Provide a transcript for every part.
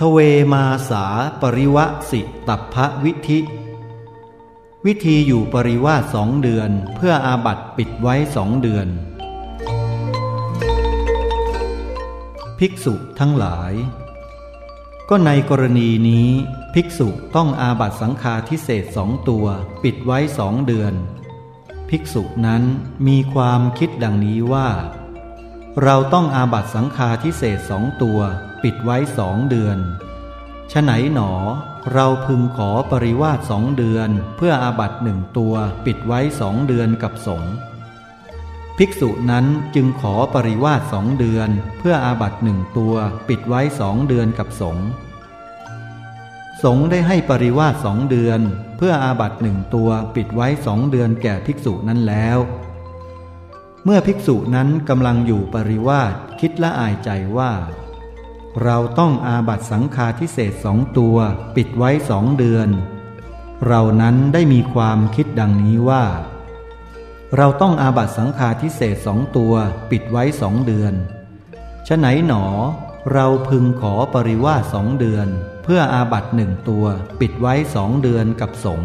ทเวมาสาปริวะสิตัพพวิธิ วิธีอยู่ปริวาสองเดือน เพื่ออาบัตปิดไว้สองเดือน ภิกษุทั้งหลาย ก็ในกรณีนี้ภิกษุต้องอาบัตสังฆาทิเศษสองตัวปิดไว้สองเดือน ภิกษุนั้นมีความคิดดังนี้ว่า เราต้องอาบัตสังฆาทิเศษสองตัว ปิดไว้สองเดือนฉไหนหนอ เราพึงขอปริวาสสองเดือน เพื่ออาบัตหนึ่งตัวปิดไว้สองเดือนกับสงภิกษุนั้นจึงขอปริวาสสองเดือน เพื่ออาบัตหนึ่งตัวปิดไว้สองเดือนกับสงสงได้ให้ปริวาสสองเดือน เพื่ออาบัตหนึ่งตัวปิดไว้สองเดือนแก่ภิกษุนั้นแล้ว เมื่อภิกษุนั้นกำลังอยู่ปริวาสคิดละอายใจว่า เราต้องอาบัตสังฆาทิเศษสองตัวปิดไว้สองเดือน เรานั้นได้มีความคิดดังนี้ว่า เราต้องอาบัตสังฆาทิเศษสองตัวปิดไว้สองเดือนฉะไหนหนอ เราพึงขอปริวาสองเดือน เพื่ออาบัตหนึ่งตัวปิดไว้สองเดือนกับสง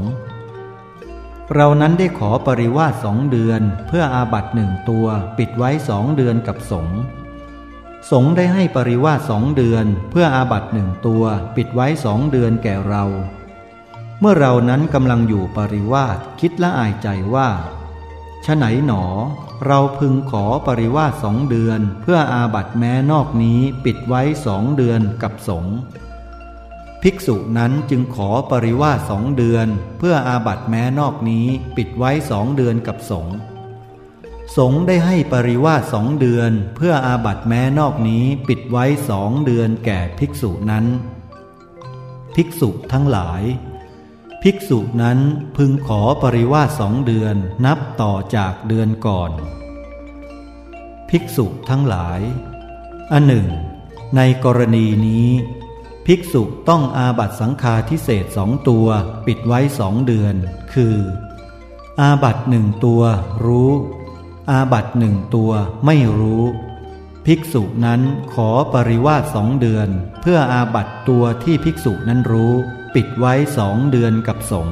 เรานั้นได้ขอปริวาสสองเดือน เพื่ออาบัตหนึ่งตัวปิดไว้สองเดือนกับสงฆ์ สงได้ให้ปริวาสสองเดือนเพื่ออาบัตหนึ่งตัวปิดไว้สองเดือนแก่เรา เมื่อเรานั้นกำลังอยู่ปริวาสคิดละอายใจว่าฉไหนหนอ เราพึงขอปริวาสสองเดือน เพื่ออาบัตแม้นอกนี้ปิดไว้สองเดือนกับสงภิกษุนั้นจึงขอปริวาสสองเดือน เพื่ออาบัตแม้นอกนี้ปิดไว้สองเดือนกับสงฆ์ สงได้ให้ปริวาสสองเดือน เพื่ออาบัตแม้นอกนี้ปิดไว้สองเดือนแก่ภิกษุนั้น ภิกษุทั้งหลาย ภิกษุนั้นพึงขอปริวาสสองเดือนนับต่อจากเดือนก่อน ภิกษุทั้งหลาย อันหนึ่ง ในกรณีนี้ ภิกษุต้องอาบัตสังฆาทิเศษสองตัวปิดไว้สองเดือน คือ อาบัตหนึ่งตัวรู้ อาบัตหนึ่งตัวไม่รู้ ภิกษุนั้นขอปริวาสสองเดือน เพื่ออาบัตตัวที่ภิกษุนั้นรู้ ปิดไว้สองเดือนกับสง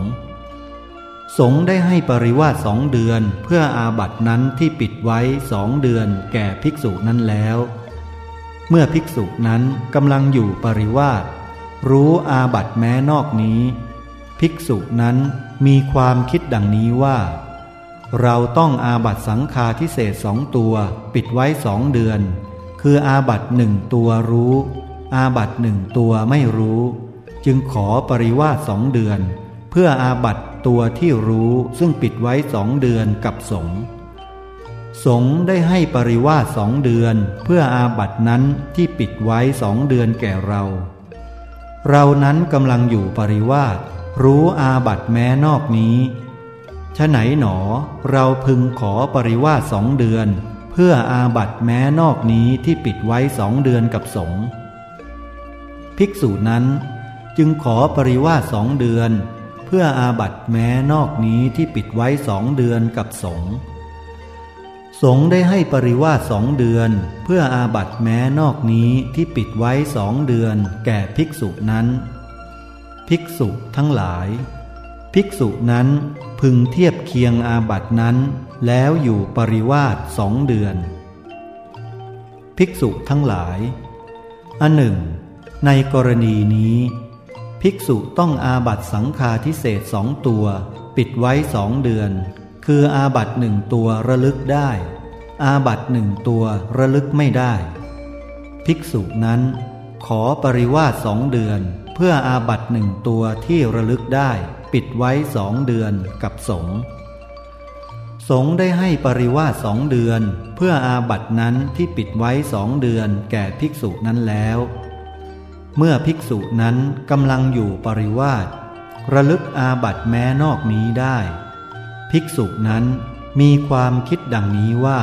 สงได้ให้ปริวาสสองเดือน เพื่ออาบัตนั้นที่ปิดไว้สองเดือน แก่ภิกษุนั้นแล้ว เมื่อภิกษุนั้นกำลังอยู่ปริวาสรู้อาบัตแม้นอกนี้ ภิกษุนั้นมีความคิดดังนี้ว่า เราต้องอาบัตสังฆาทิเศษสองตัว ปิดไว้สองเดือน คืออาบัตหนึ่งตัวรู้ อาบัตหนึ่งตัวไม่รู้ จึงขอปริวาสสองเดือน เพื่ออาบัตตัวที่รู้ซึ่งปิดไว้สองเดือนกับสงสงได้ให้ปริวาสสองเดือน เพื่ออาบัตนั้นที่ปิดไว้สองเดือนแก่เรา เรานั้นกำลังอยู่ปริวาสรู้อาบัตแม้นอกนี้ ฉไหนหนอเราพึงขอปริวาสสองเดือน เพื่ออาบัตแม้นอกนี้ที่ปิดไว้สองเดือนกับสงภิกษุนั้น จึงขอปริวาสสองเดือน เพื่ออาบัตแม้นอกนี้ที่ปิดไว้สองเดือนกับสงสงได้ให้ปริวาสสองเดือน เพื่ออาบัตแม้นอกนี้ที่ปิดไว้สองเดือน แก่ภิกษุนั้น ภิกษุทั้งหลาย ภิกษุนั้นพึงเทียบเคียงอาบัตินั้น แล้วอยู่ปริวาสสองเดือน ภิกษุทั้งหลาย อันหนึ่ง ในกรณีนี้ ภิกษุต้องอาบัตสังฆาทิเศษสองตัว ปิดไว้สองเดือน คืออาบัตหนึ่งตัวระลึกได้ อาบัตหนึ่งตัวระลึกไม่ได้ ภิกษุนั้นขอปริวาสสองเดือน เพื่ออาบัตหนึ่งตัวที่ระลึกได้ปิดไว้สองเดือนกับสงสงได้ให้ปริวาสสองเดือน เพื่ออาบัตนั้นที่ปิดไว้สองเดือนแก่ภิกษุนั้นแล้ว เมื่อภิกษุนั้นกำลังอยู่ปริวาสระลึกอาบัตแม้นอกนี้ได้ ภิกษุนั้นมีความคิดดังนี้ว่า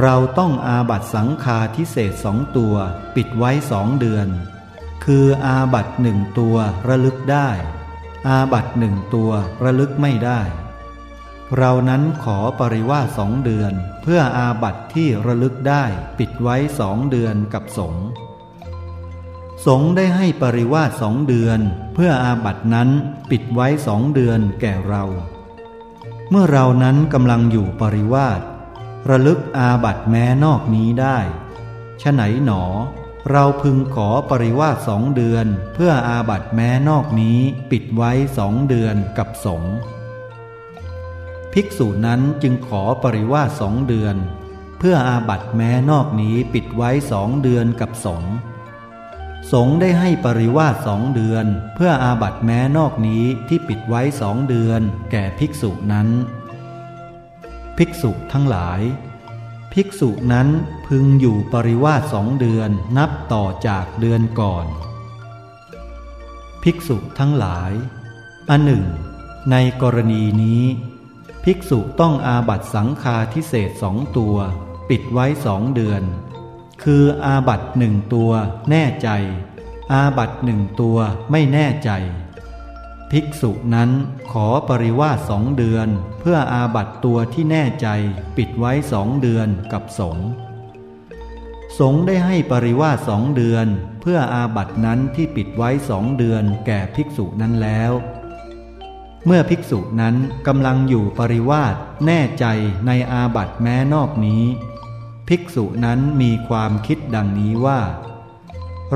เราต้องอาบัตสังฆาทิเศษสองตัวปิดไว้สองเดือน คืออาบัตหนึ่งตัวระลึกได้ อาบัตหนึ่งตัวระลึกไม่ได้ เรานั้นขอปริวาสองเดือน เพื่ออาบัตที่ระลึกได้ปิดไว้สองเดือนกับสงสงได้ให้ปริวาสสองเดือน เพื่ออาบัตินั้นปิดไว้สองเดือนแก่เรา เมื่อเรานั้นกำลังอยู่ปริวาสระลึกอาบัติแม้นอกนี้ได้ฉไหนหนอ เราพึงขอปริวาสสองเดือน เพื่ออาบัตแม้นอกนี้ปิดไว้สองเดือนกับสงภิกษุนั้นจึงขอปริวาสสองเดือน เพื่ออาบัตแม้นอกนี้ปิดไว้สองเดือนกับสงสงได้ให้ปริวาสสองเดือน เพื่ออาบัตแม้นอกนี้ที่ปิดไว้สองเดือน แก่ภิกษุนั้น ภิกษุทั้งหลาย ภิกษุนั้นพึงอยู่ปริวาสสองเดือนนับต่อจากเดือนก่อน ภิกษุทั้งหลาย อันหนึ่ง ในกรณีนี้ ภิกษุต้องอาบัตสังฆาทิเศษสองตัว ปิดไว้สองเดือน คืออาบัตหนึ่งตัวแน่ใจ อาบัตหนึ่งตัวไม่แน่ใจ ภิกษุนั้นขอปริวาสสองเดือน เพื่ออาบัตตัวที่แน่ใจปิดไว้สองเดือนกับสงสงได้ให้ปริวาสสองเดือน เพื่ออาบัตนั้นที่ปิดไว้สองเดือนแก่ภิกษุนั้นแล้ว เมื่อภิกษุนั้นกำลังอยู่ปริวาสแน่ใจในอาบัตแม้นอกนี้ ภิกษุนั้นมีความคิดดังนี้ว่า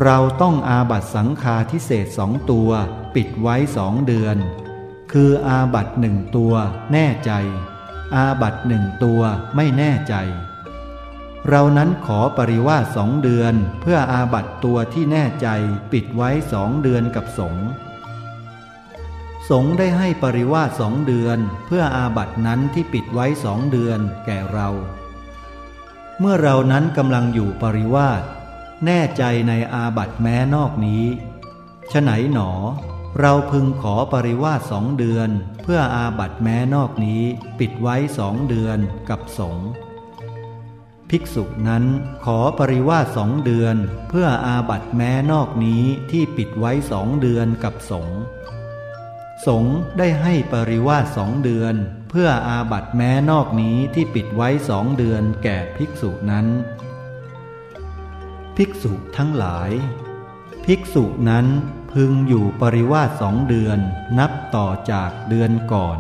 เราต้องอาบัตสังฆาทิเศษสองตัว ปิดไว้สองเดือน คืออาบัตหนึ่งตัวแน่ใจ อาบัตหนึ่งตัวไม่แน่ใจ เรานั้นขอปริวาสสองเดือน เพื่ออาบัตตัวที่แน่ใจ ปิดไว้สองเดือนกับสงสงได้ให้ปริวาสสองเดือน เพื่ออาบัตนั้นที่ปิดไว้สองเดือนแก่เรา เมื่อเรานั้นกำลังอยู่ปริวาส แน่ใจในอาบัตแม้นอกนี้ฉไหนหนอ เราพึงขอปริวาสสองเดือน เพื่ออาบัตแม้นอกนี้ ปิดไว้สองเดือนกับสงภิกษุนั้นขอปริวาสสองเดือน เพื่ออาบัตแม้นอกนี้ที่ปิดไว้สองเดือนกับสงสงได้ให้ปริวาสสองเดือน เพื่ออาบัตแม้นอกนี้ที่ปิดไว้สองเดือนแก่ภิกษุนั้น ภิกษุทั้งหลาย ภิกษุนั้นพึงอยู่ปริวาสสองเดือนนับต่อจากเดือนก่อน